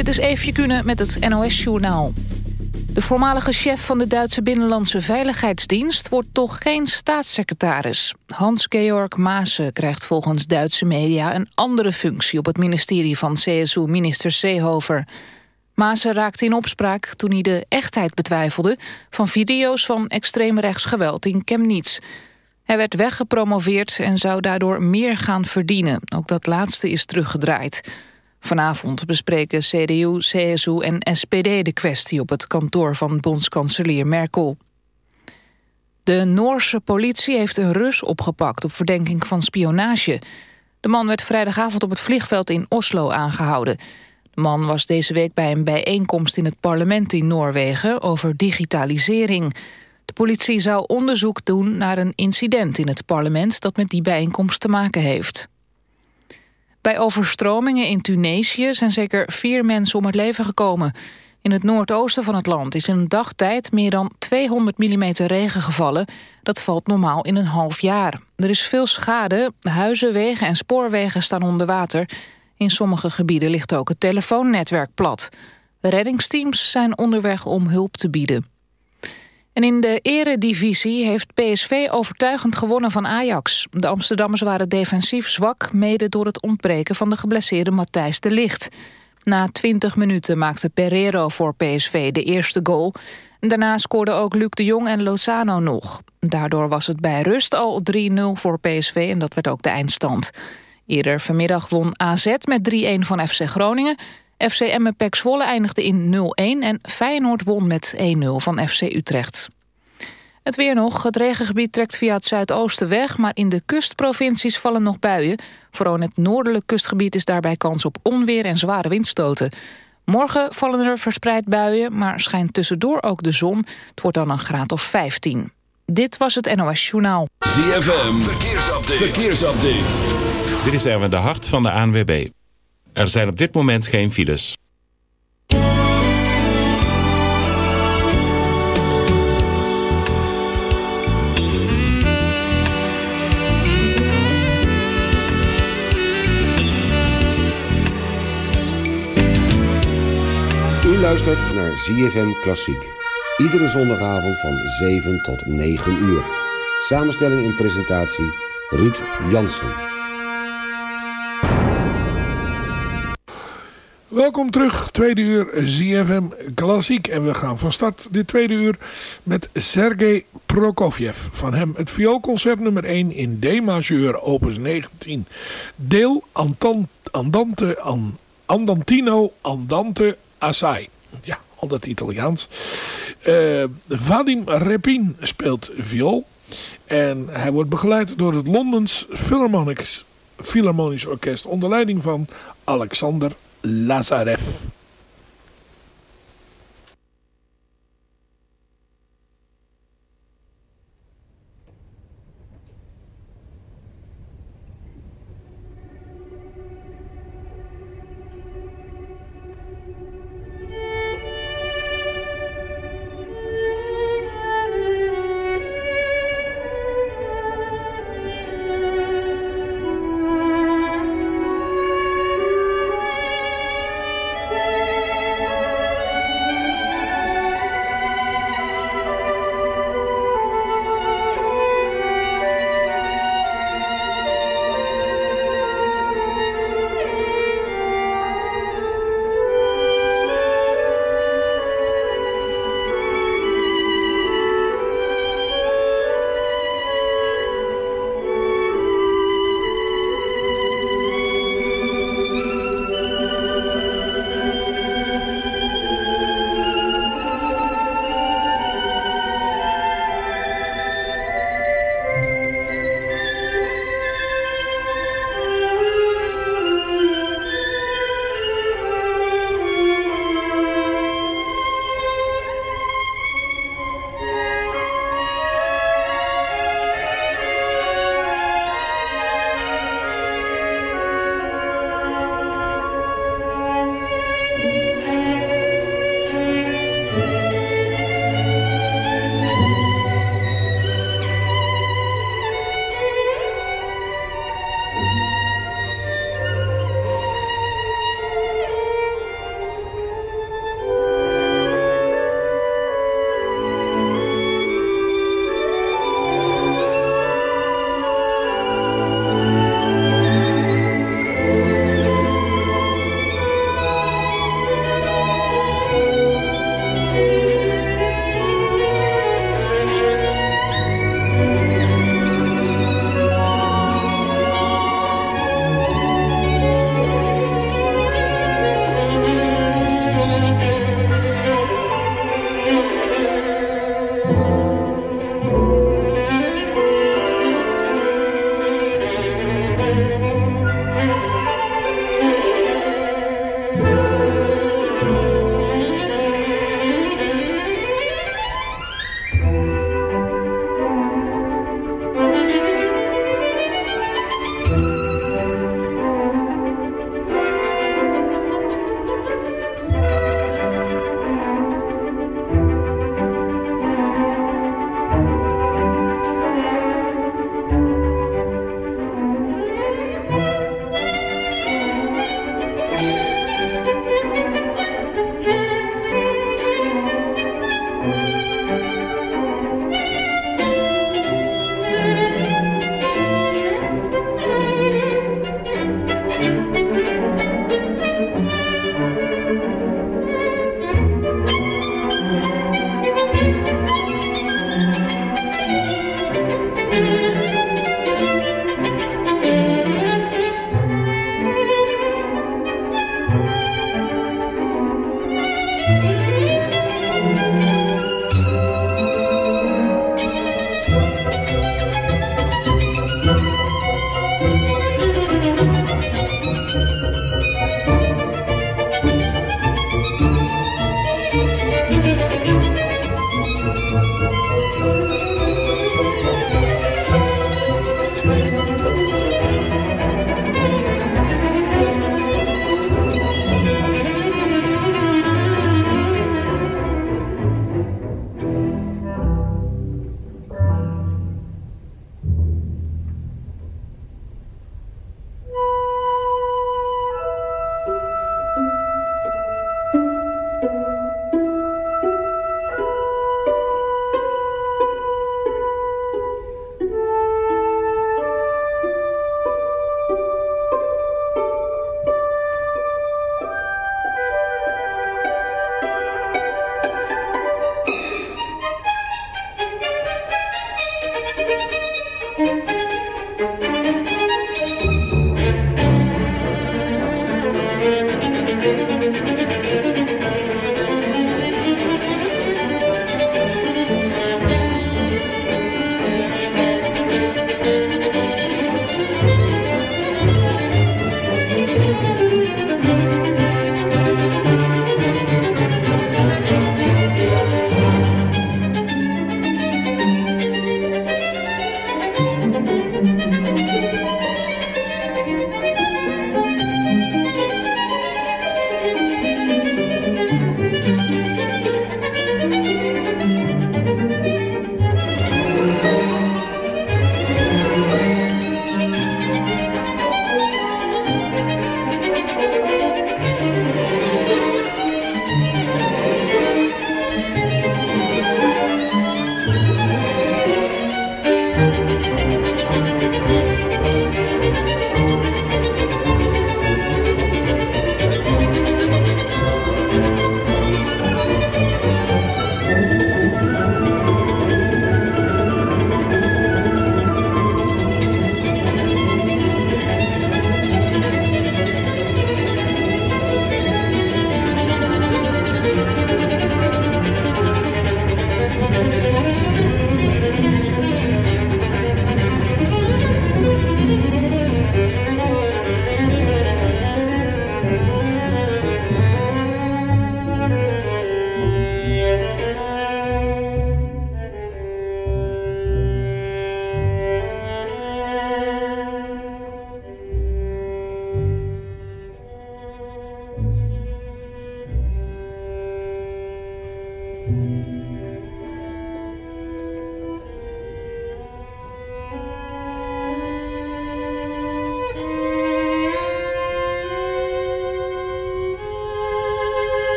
Dit is Eefje Kunnen met het NOS-journaal. De voormalige chef van de Duitse Binnenlandse Veiligheidsdienst... wordt toch geen staatssecretaris. Hans-Georg Maassen krijgt volgens Duitse media... een andere functie op het ministerie van CSU-minister Seehofer. Maassen raakte in opspraak toen hij de echtheid betwijfelde... van video's van extreemrechts geweld in Chemnitz. Hij werd weggepromoveerd en zou daardoor meer gaan verdienen. Ook dat laatste is teruggedraaid. Vanavond bespreken CDU, CSU en SPD de kwestie op het kantoor van bondskanselier Merkel. De Noorse politie heeft een Rus opgepakt op verdenking van spionage. De man werd vrijdagavond op het vliegveld in Oslo aangehouden. De man was deze week bij een bijeenkomst in het parlement in Noorwegen over digitalisering. De politie zou onderzoek doen naar een incident in het parlement dat met die bijeenkomst te maken heeft. Bij overstromingen in Tunesië zijn zeker vier mensen om het leven gekomen. In het noordoosten van het land is in een dagtijd meer dan 200 mm regen gevallen. Dat valt normaal in een half jaar. Er is veel schade, huizen, wegen en spoorwegen staan onder water. In sommige gebieden ligt ook het telefoonnetwerk plat. Reddingsteams zijn onderweg om hulp te bieden. En in de eredivisie heeft PSV overtuigend gewonnen van Ajax. De Amsterdammers waren defensief zwak... mede door het ontbreken van de geblesseerde Matthijs de Ligt. Na 20 minuten maakte Pereiro voor PSV de eerste goal. Daarna scoorden ook Luc de Jong en Lozano nog. Daardoor was het bij rust al 3-0 voor PSV en dat werd ook de eindstand. Eerder vanmiddag won AZ met 3-1 van FC Groningen... FC Emmen Pek Zwolle eindigde in 0-1 en Feyenoord won met 1-0 van FC Utrecht. Het weer nog. Het regengebied trekt via het zuidoosten weg... maar in de kustprovincies vallen nog buien. Vooral in het noordelijk kustgebied is daarbij kans op onweer en zware windstoten. Morgen vallen er verspreid buien, maar schijnt tussendoor ook de zon. Het wordt dan een graad of 15. Dit was het NOS Journaal. ZFM, verkeersupdate. verkeersupdate. Dit is Erwin de Hart van de ANWB. Er zijn op dit moment geen files. U luistert naar ZFM Klassiek. Iedere zondagavond van 7 tot 9 uur. Samenstelling en presentatie Ruud Jansen. Welkom terug, tweede uur ZFM Klassiek. En we gaan van start dit tweede uur met Sergei Prokofjev. Van hem het vioolconcert nummer 1 in D-majeur, opus 19. Deel Andante, Andantino Andante Assai. Ja, al dat Italiaans. Uh, Vadim Repin speelt viool. En hij wordt begeleid door het Londens Philharmonisch Orkest onder leiding van Alexander Lazarev.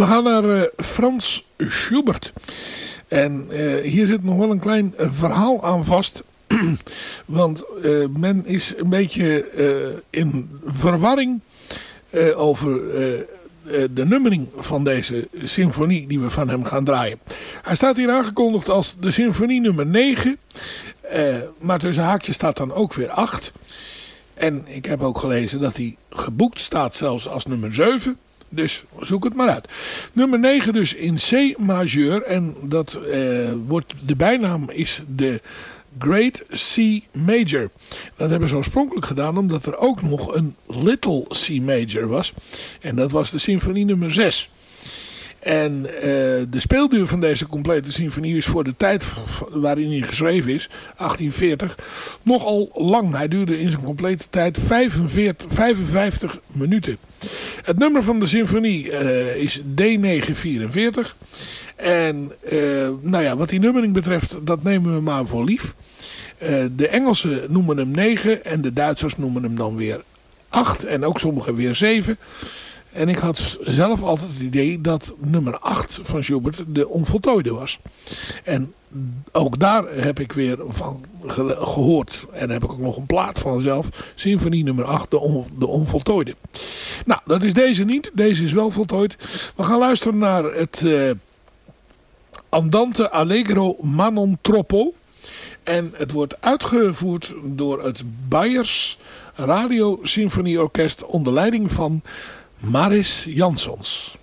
We gaan naar Frans Schubert. En hier zit nog wel een klein verhaal aan vast. Want men is een beetje in verwarring over de nummering van deze symfonie die we van hem gaan draaien. Hij staat hier aangekondigd als de symfonie nummer 9. Uh, maar tussen haakjes staat dan ook weer 8. En ik heb ook gelezen dat hij geboekt staat zelfs als nummer 7. Dus zoek het maar uit. Nummer 9 dus in C majeur. En dat uh, wordt, de bijnaam is de Great C Major. Dat hebben ze oorspronkelijk gedaan omdat er ook nog een Little C Major was. En dat was de symfonie nummer 6. En uh, de speelduur van deze complete symfonie is voor de tijd waarin hij geschreven is, 1840, nogal lang. Hij duurde in zijn complete tijd 45, 55 minuten. Het nummer van de symfonie uh, is D944. En uh, nou ja, wat die nummering betreft, dat nemen we maar voor lief. de Engelsen noemen hem 9 en de Duitsers noemen hem dan weer 8 en ook sommigen weer 7. En ik had zelf altijd het idee dat nummer 8 van Schubert de onvoltooide was. En ook daar heb ik weer van gehoord. En heb ik ook nog een plaat van zelf. Symfonie nummer 8, de, de onvoltooide. Nou, dat is deze niet. Deze is wel voltooid. We gaan luisteren naar het uh, Andante Allegro Manon Troppo. En het wordt uitgevoerd door het Bayers Radio Symfonieorkest onder leiding van Maris Jansons.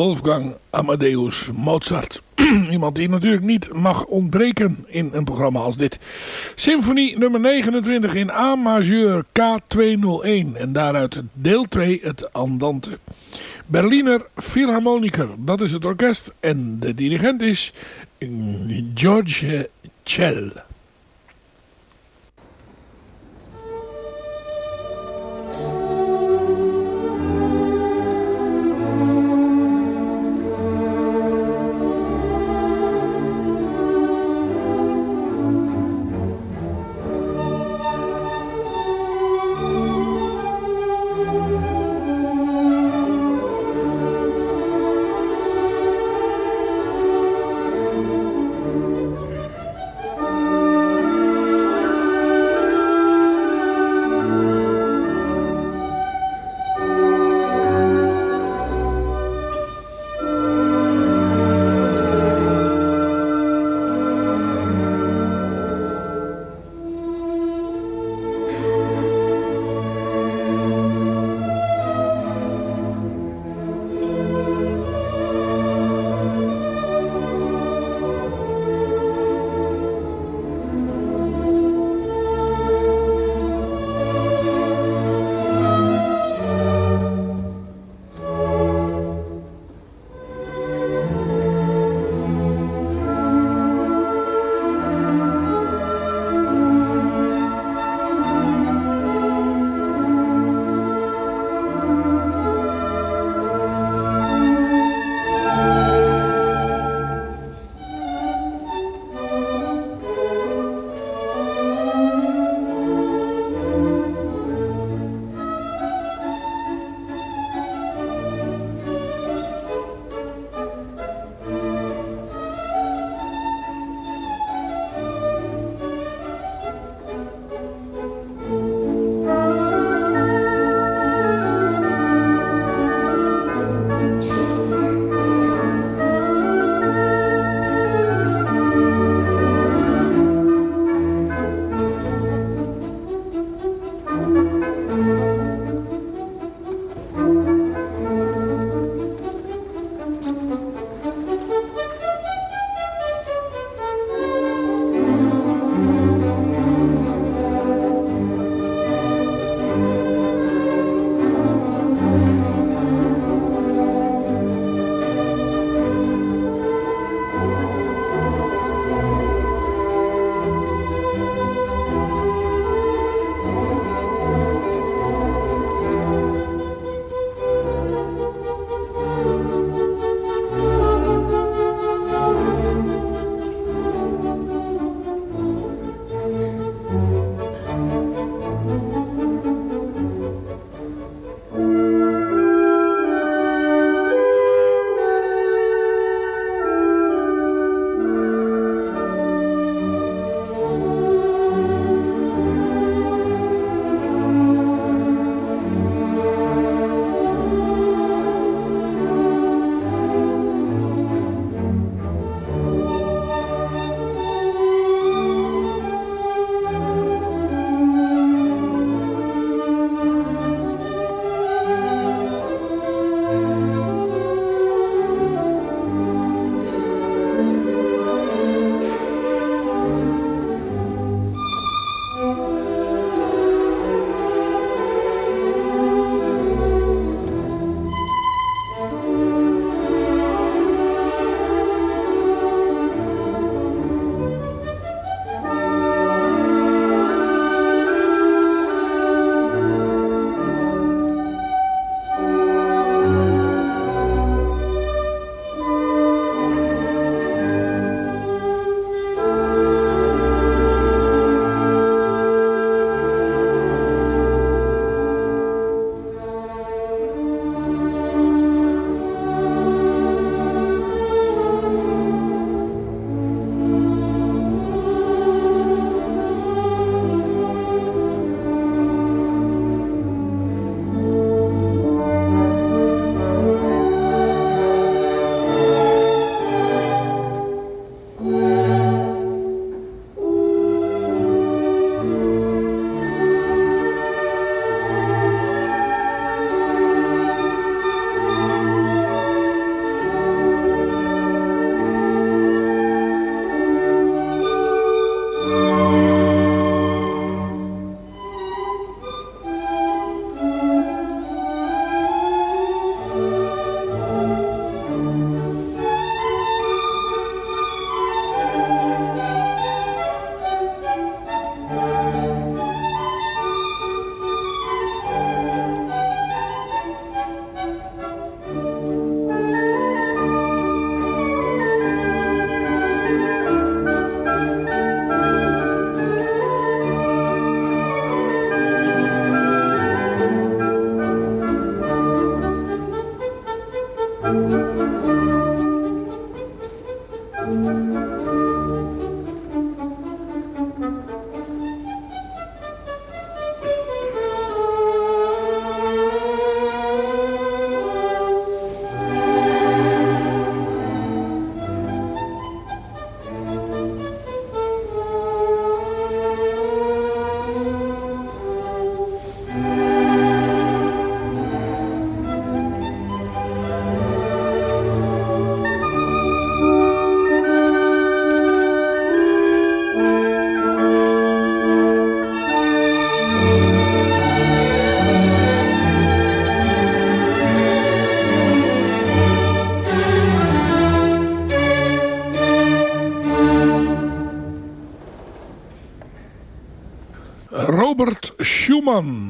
Wolfgang Amadeus Mozart. Iemand die natuurlijk niet mag ontbreken in een programma als dit. Symfonie nummer 29 in A majeur K201. En daaruit deel 2 het Andante. Berliner Philharmoniker, dat is het orkest. En de dirigent is George Chell.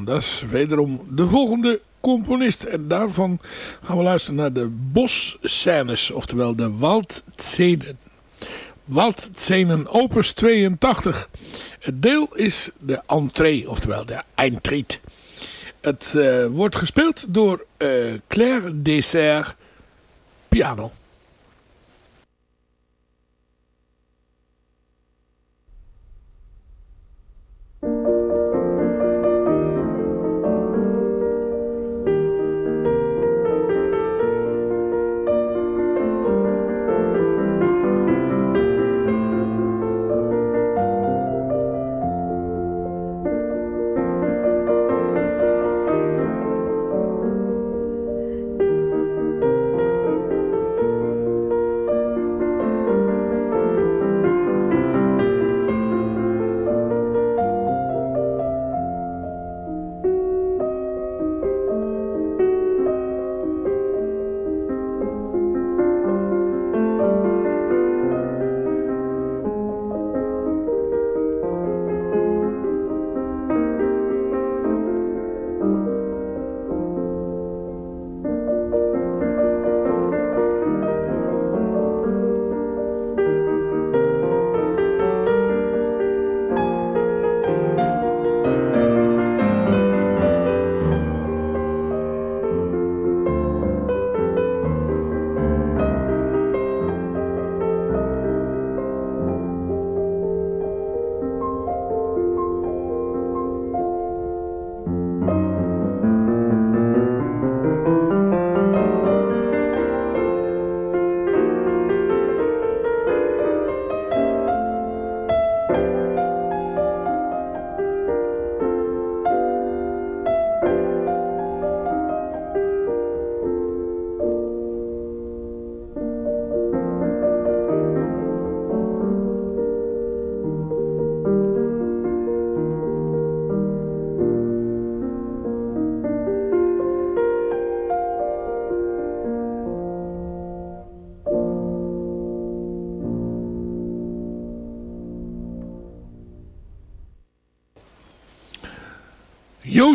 Dat is wederom de volgende componist. En daarvan gaan we luisteren naar de bosscènes, oftewel de waldszenen. Waldszenen opus 82. Het deel is de entree, oftewel de eindtriet. Het uh, wordt gespeeld door uh, Claire Dessert piano.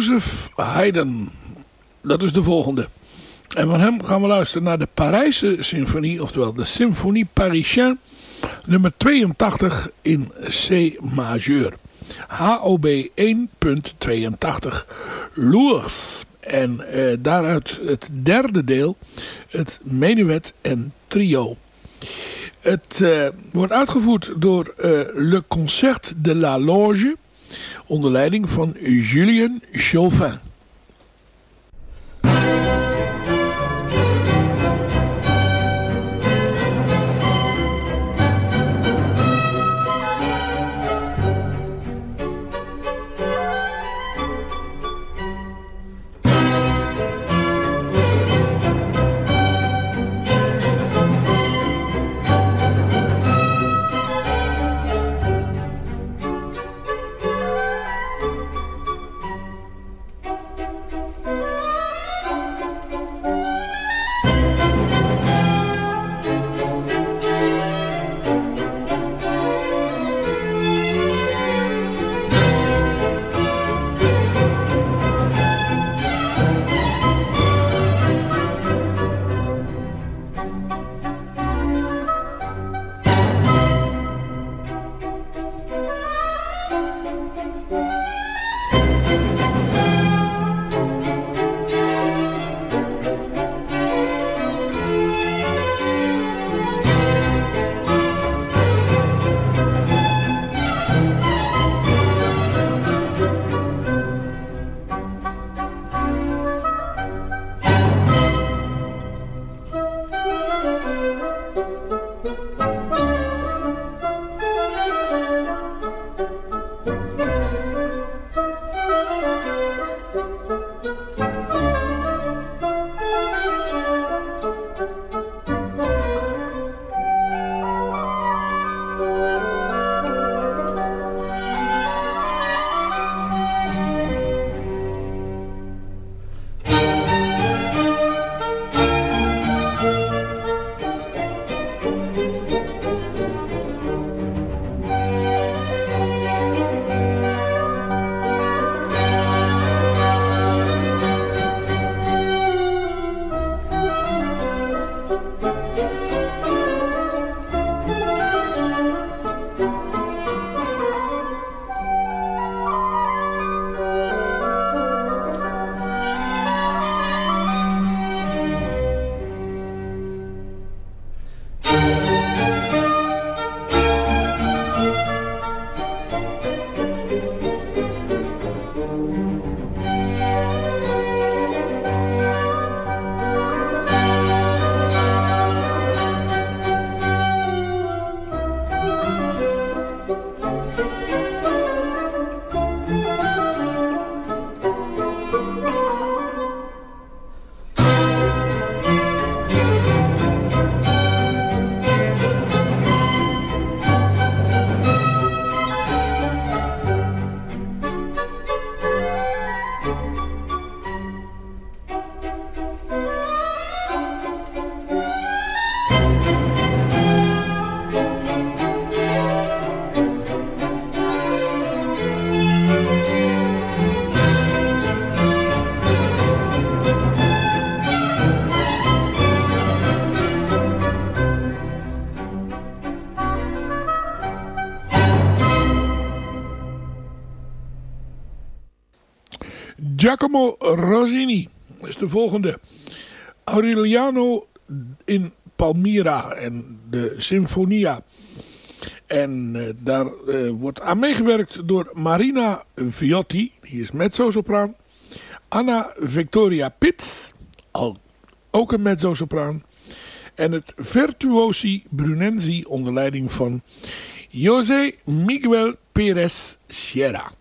Jozef Haydn. Dat is de volgende. En van hem gaan we luisteren naar de Parijse symfonie, oftewel de Symphonie Parisien, nummer 82 in C majeur. HOB 1.82 Lours. En eh, daaruit het derde deel, het menuet en trio. Het uh, wordt uitgevoerd door uh, Le Concert de la Loge onder leiding van Julien Chauvin. Volgende. Aureliano in Palmira en de Sinfonia. En uh, daar uh, wordt aan meegewerkt door Marina Viotti, die is mezzo-sopraan. Anna Victoria Pitts, ook een mezzo-sopraan. En het Virtuosi Brunensi onder leiding van José Miguel Pérez Sierra.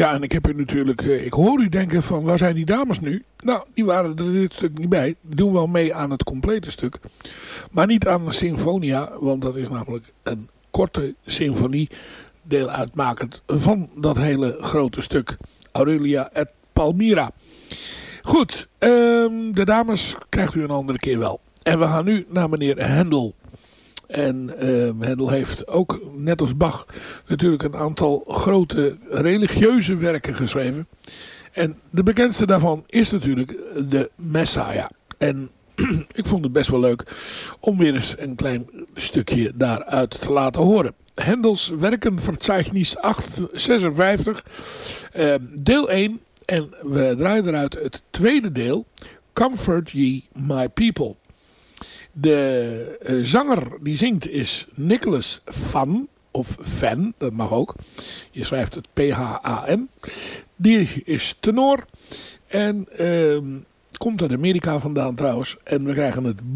Ja, en ik heb u natuurlijk, eh, ik hoor u denken van waar zijn die dames nu? Nou, die waren er dit stuk niet bij. Die doen wel mee aan het complete stuk. Maar niet aan de Sinfonia, want dat is namelijk een korte symfonie. Deel uitmakend van dat hele grote stuk. Aurelia et Palmira. Goed, ehm, de dames krijgt u een andere keer wel. En we gaan nu naar meneer Hendel. En uh, Hendel heeft ook, net als Bach, natuurlijk een aantal grote religieuze werken geschreven. En de bekendste daarvan is natuurlijk de Messiah. En ik vond het best wel leuk om weer eens een klein stukje daaruit te laten horen. Hendels Werkenverzeichnis 856, uh, deel 1. En we draaien eruit het tweede deel, Comfort Ye My People. De uh, zanger die zingt is Nicholas Van, of Van, dat mag ook. Je schrijft het P-H-A-N. Die is tenor en uh, komt uit Amerika vandaan trouwens. En we krijgen het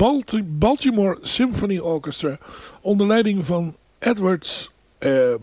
Baltimore Symphony Orchestra onder leiding van Edwards uh.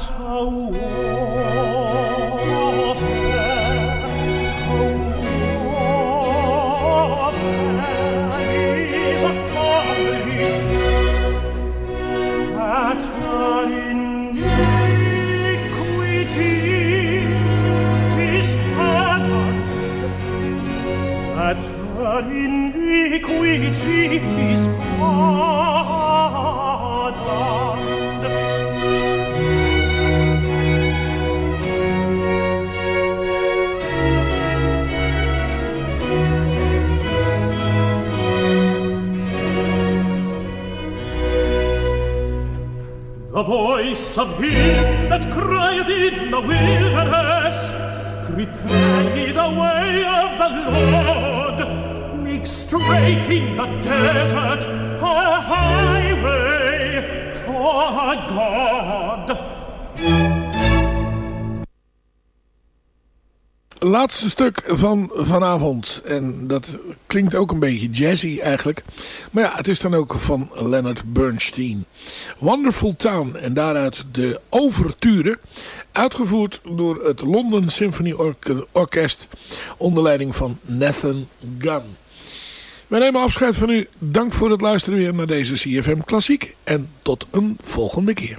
out. Laatste stuk van vanavond. En dat klinkt ook een beetje jazzy eigenlijk. Maar ja, het is dan ook van Leonard Bernstein. Wonderful Town. En daaruit de overture. Uitgevoerd door het London Symphony Orkest. Onder leiding van Nathan Gunn. Wij nemen afscheid van u. Dank voor het luisteren weer naar deze CFM Klassiek. En tot een volgende keer.